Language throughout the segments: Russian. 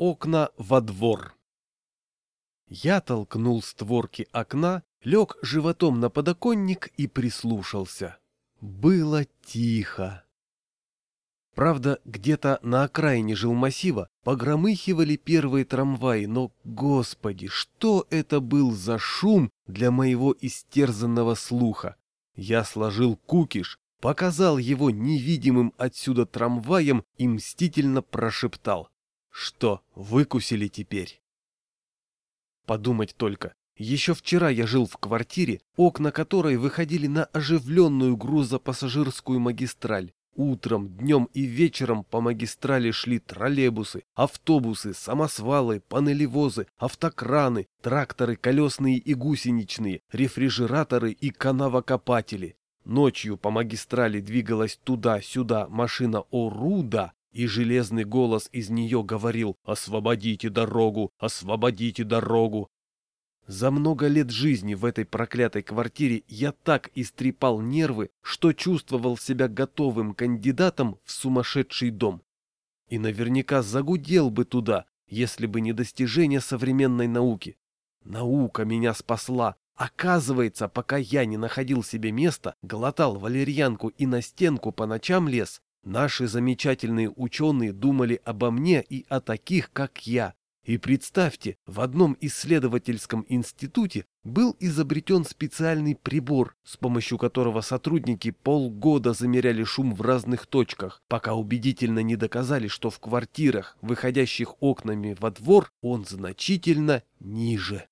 окна во двор. Я толкнул створки окна, лег животом на подоконник и прислушался. Было тихо. Правда, где-то на окраине жилмассива погромыхивали первые трамваи, но, господи, что это был за шум для моего истерзанного слуха? Я сложил кукиш, показал его невидимым отсюда трамваем и мстительно прошептал. Что, выкусили теперь? Подумать только. Еще вчера я жил в квартире, окна которой выходили на оживленную грузопассажирскую магистраль. Утром, днем и вечером по магистрали шли троллейбусы, автобусы, самосвалы, панелевозы, автокраны, тракторы колесные и гусеничные, рефрижераторы и канавокопатели. Ночью по магистрали двигалась туда-сюда машина Оруда, и железный голос из нее говорил «Освободите дорогу! Освободите дорогу!» За много лет жизни в этой проклятой квартире я так истрепал нервы, что чувствовал себя готовым кандидатом в сумасшедший дом. И наверняка загудел бы туда, если бы не достижение современной науки. Наука меня спасла. Оказывается, пока я не находил себе места, глотал валерьянку и на стенку по ночам лез, наши замечательные ученые думали обо мне и о таких, как я, и представьте, в одном исследовательском институте был изобретен специальный прибор, с помощью которого сотрудники полгода замеряли шум в разных точках, пока убедительно не доказали, что в квартирах, выходящих окнами во двор, он значительно ниже.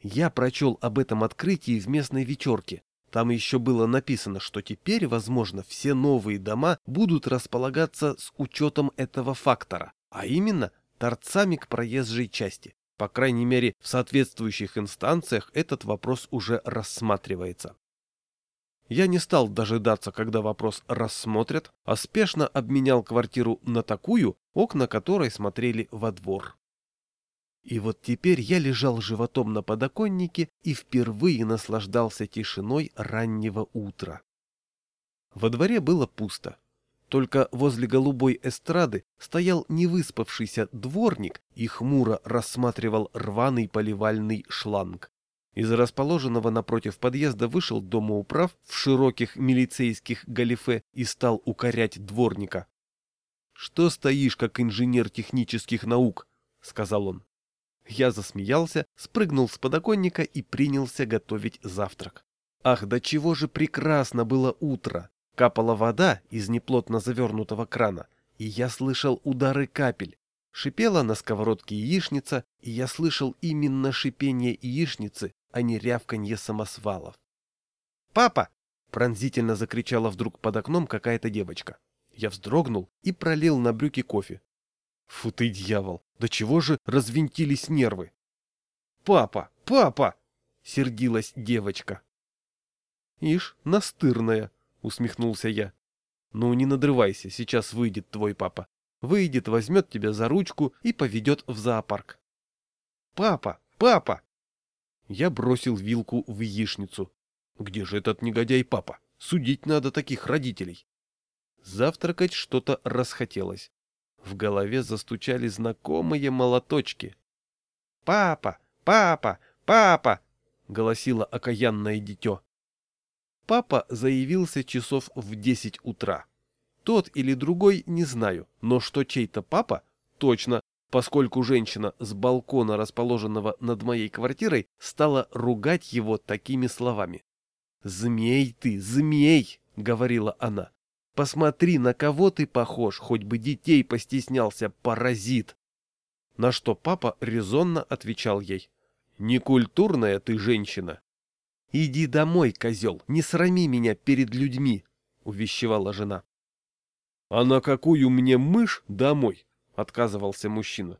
Я прочел об этом открытии в местной вечерке. Там еще было написано, что теперь, возможно, все новые дома будут располагаться с учетом этого фактора, а именно торцами к проезжей части. По крайней мере, в соответствующих инстанциях этот вопрос уже рассматривается. Я не стал дожидаться, когда вопрос рассмотрят, а спешно обменял квартиру на такую, окна которой смотрели во двор. И вот теперь я лежал животом на подоконнике и впервые наслаждался тишиной раннего утра. Во дворе было пусто. Только возле голубой эстрады стоял невыспавшийся дворник и хмуро рассматривал рваный поливальный шланг. Из расположенного напротив подъезда вышел домоуправ в широких милицейских галифе и стал укорять дворника. — Что стоишь, как инженер технических наук? — сказал он. Я засмеялся, спрыгнул с подоконника и принялся готовить завтрак. Ах, да чего же прекрасно было утро! Капала вода из неплотно завернутого крана, и я слышал удары капель. Шипела на сковородке яичница, и я слышал именно шипение яичницы, а не рявканье самосвалов. «Папа!» — пронзительно закричала вдруг под окном какая-то девочка. Я вздрогнул и пролил на брюки кофе. Фу ты, дьявол, до чего же развинтились нервы? «Папа! Папа!» — сердилась девочка. «Ишь, настырная!» усмехнулся я. Ну, не надрывайся, сейчас выйдет твой папа. Выйдет, возьмет тебя за ручку и поведет в зоопарк. Папа, папа! Я бросил вилку в яичницу. Где же этот негодяй папа? Судить надо таких родителей. Завтракать что-то расхотелось. В голове застучали знакомые молоточки. «Папа! Папа! Папа!» — голосило окаянное дитё. Папа заявился часов в десять утра. Тот или другой не знаю, но что чей-то папа, точно, поскольку женщина с балкона, расположенного над моей квартирой, стала ругать его такими словами. «Змей ты, змей!» — говорила она. «Посмотри, на кого ты похож, хоть бы детей постеснялся, паразит!» На что папа резонно отвечал ей. «Некультурная ты женщина, «Иди домой, козел, не срами меня перед людьми», — увещевала жена. «А на какую мне мышь домой?» — отказывался мужчина.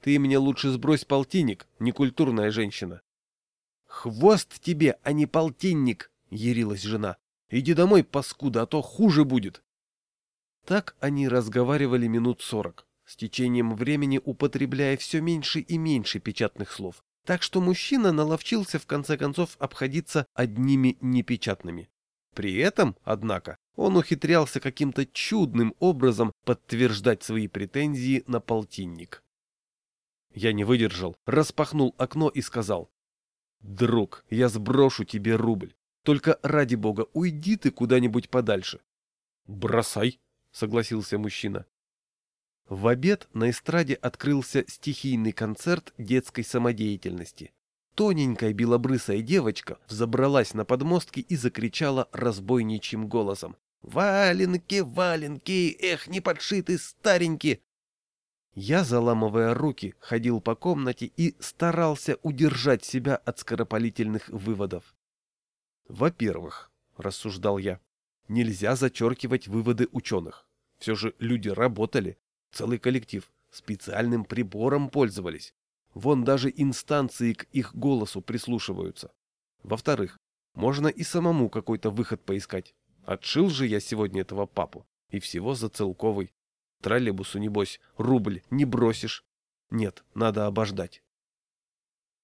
«Ты мне лучше сбрось полтинник, некультурная женщина». «Хвост тебе, а не полтинник!» — ярилась жена. «Иди домой, паскуда, а то хуже будет!» Так они разговаривали минут сорок, с течением времени употребляя все меньше и меньше печатных слов. Так что мужчина наловчился в конце концов обходиться одними непечатными. При этом, однако, он ухитрялся каким-то чудным образом подтверждать свои претензии на полтинник. Я не выдержал, распахнул окно и сказал. «Друг, я сброшу тебе рубль. Только ради бога, уйди ты куда-нибудь подальше». «Бросай», — согласился мужчина. В обед на эстраде открылся стихийный концерт детской самодеятельности. Тоненькая белобрысая девочка взобралась на подмостки и закричала разбойничьим голосом. «Валенки, валенки, эх, не подшиты, старенькие!» Я, заламывая руки, ходил по комнате и старался удержать себя от скоропалительных выводов. «Во-первых, — рассуждал я, — нельзя зачеркивать выводы ученых. Все же люди работали, целый коллектив, специальным прибором пользовались. Вон даже инстанции к их голосу прислушиваются. Во-вторых, можно и самому какой-то выход поискать. Отшил же я сегодня этого папу. И всего за целковый. Троллейбусу, небось, рубль не бросишь. Нет, надо обождать.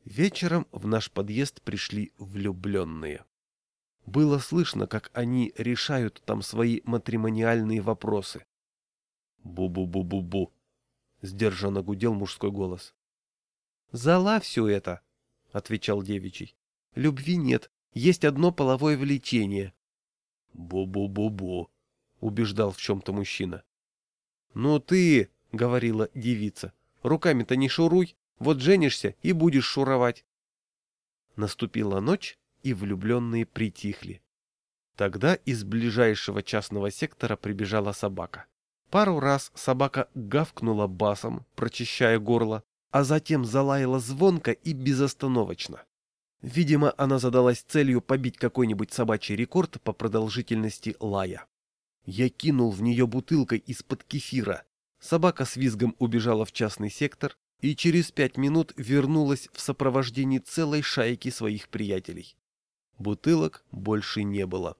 Вечером в наш подъезд пришли влюбленные. Было слышно, как они решают там свои матримониальные вопросы. «Бу-бу-бу-бу-бу», — сдержанно гудел мужской голос. «Зала все это», — отвечал девичий. «Любви нет, есть одно половое влечение». «Бу-бу-бу-бу», — убеждал в чем-то мужчина. «Ну ты», — говорила девица, — «руками-то не шуруй, вот женишься и будешь шуровать». Наступила ночь, и влюбленные притихли. Тогда из ближайшего частного сектора прибежала собака. Пару раз собака гавкнула басом, прочищая горло, а затем залаяла звонко и безостановочно. Видимо, она задалась целью побить какой-нибудь собачий рекорд по продолжительности лая. Я кинул в нее бутылкой из-под кефира. Собака с визгом убежала в частный сектор и через пять минут вернулась в сопровождении целой шайки своих приятелей. Бутылок больше не было.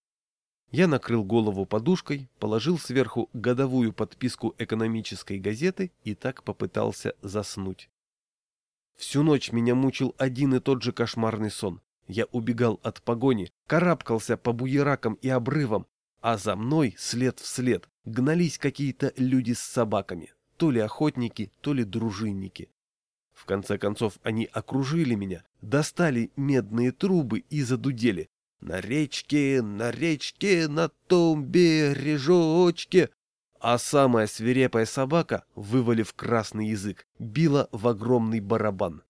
Я накрыл голову подушкой, положил сверху годовую подписку экономической газеты и так попытался заснуть. Всю ночь меня мучил один и тот же кошмарный сон. Я убегал от погони, карабкался по буеракам и обрывам, а за мной, след в след, гнались какие-то люди с собаками, то ли охотники, то ли дружинники. В конце концов они окружили меня, достали медные трубы и задудели. На речке, на речке, на том бережочке а самая свирепая собака, вывалив красный язык, била в огромный барабан.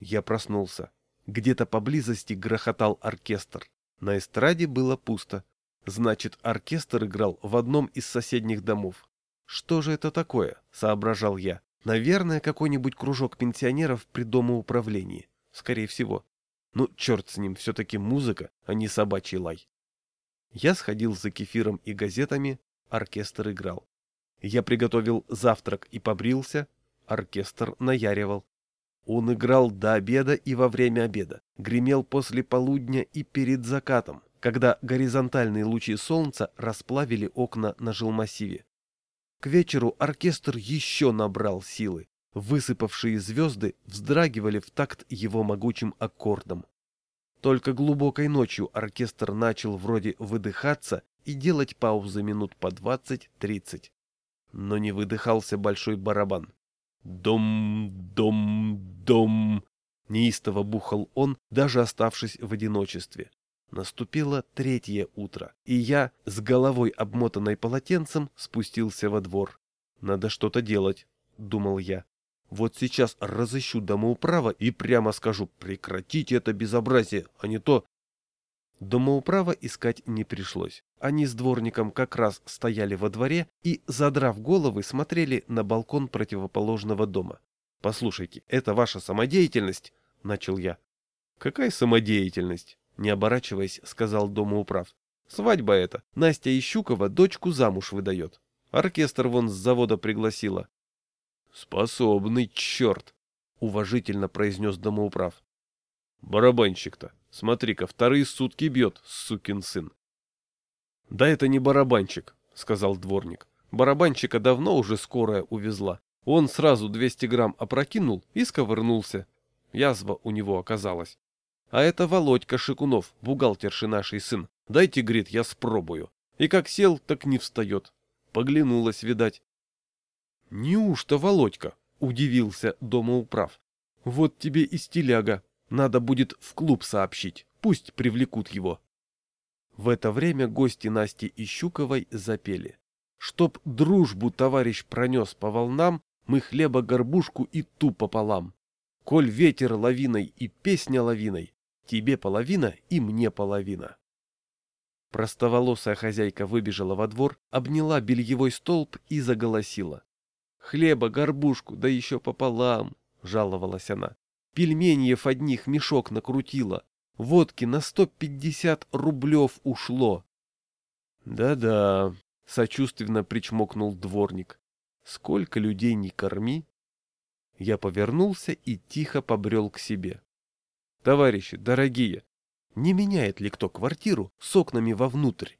Я проснулся. Где-то поблизости грохотал оркестр. На эстраде было пусто. Значит, оркестр играл в одном из соседних домов. Что же это такое, соображал я. Наверное, какой-нибудь кружок пенсионеров при домоуправлении. Скорее всего. Ну, черт с ним, все-таки музыка, а не собачий лай. Я сходил за кефиром и газетами, оркестр играл. Я приготовил завтрак и побрился, оркестр наяривал. Он играл до обеда и во время обеда, гремел после полудня и перед закатом, когда горизонтальные лучи солнца расплавили окна на жилмассиве. К вечеру оркестр еще набрал силы. Высыпавшие звезды вздрагивали в такт его могучим аккордом. Только глубокой ночью оркестр начал вроде выдыхаться и делать паузы минут по двадцать-тридцать. Но не выдыхался большой барабан. Дом, дом, дом. Неистово бухал он, даже оставшись в одиночестве. Наступило третье утро, и я, с головой обмотанной полотенцем, спустился во двор. «Надо что-то делать», — думал я. «Вот сейчас разыщу домоуправа и прямо скажу, прекратите это безобразие, а не то Домоуправа искать не пришлось. Они с дворником как раз стояли во дворе и, задрав головы, смотрели на балкон противоположного дома. «Послушайте, это ваша самодеятельность?» – начал я. «Какая самодеятельность?» – не оборачиваясь, сказал домоуправ. «Свадьба это. Настя Ищукова дочку замуж выдает. Оркестр вон с завода пригласила». «Способный черт!» – уважительно произнес домоуправ. «Барабанщик-то Смотри-ка, вторые сутки бьет, сукин сын. — Да это не барабанчик, — сказал дворник. Барабанчика давно уже скорая увезла. Он сразу 200 грамм опрокинул и сковырнулся. Язва у него оказалась. А это Володька Шикунов, бухгалтерши нашей сын. Дайте, говорит, я спробую. И как сел, так не встает. Поглянулась, видать. Неужто Володька? Удивился домоуправ. Вот тебе и стиляга. Надо будет в клуб сообщить. Пусть привлекут его. В это время гости Насти и Щуковой запели. Чтоб дружбу товарищ пронес по волнам, мы хлеба горбушку и ту пополам. Коль ветер лавиной и песня лавиной, тебе половина и мне половина. Простоволосая хозяйка выбежала во двор, обняла бельевой столб и заголосила. «Хлеба, горбушку, да еще пополам!» — жаловалась она. «Пельменьев одних мешок накрутила. Водки на сто пятьдесят рублев ушло». «Да-да», — сочувственно причмокнул дворник. «Сколько людей не корми!» Я повернулся и тихо побрел к себе. «Товарищи, дорогие, не меняет ли кто квартиру с окнами вовнутрь?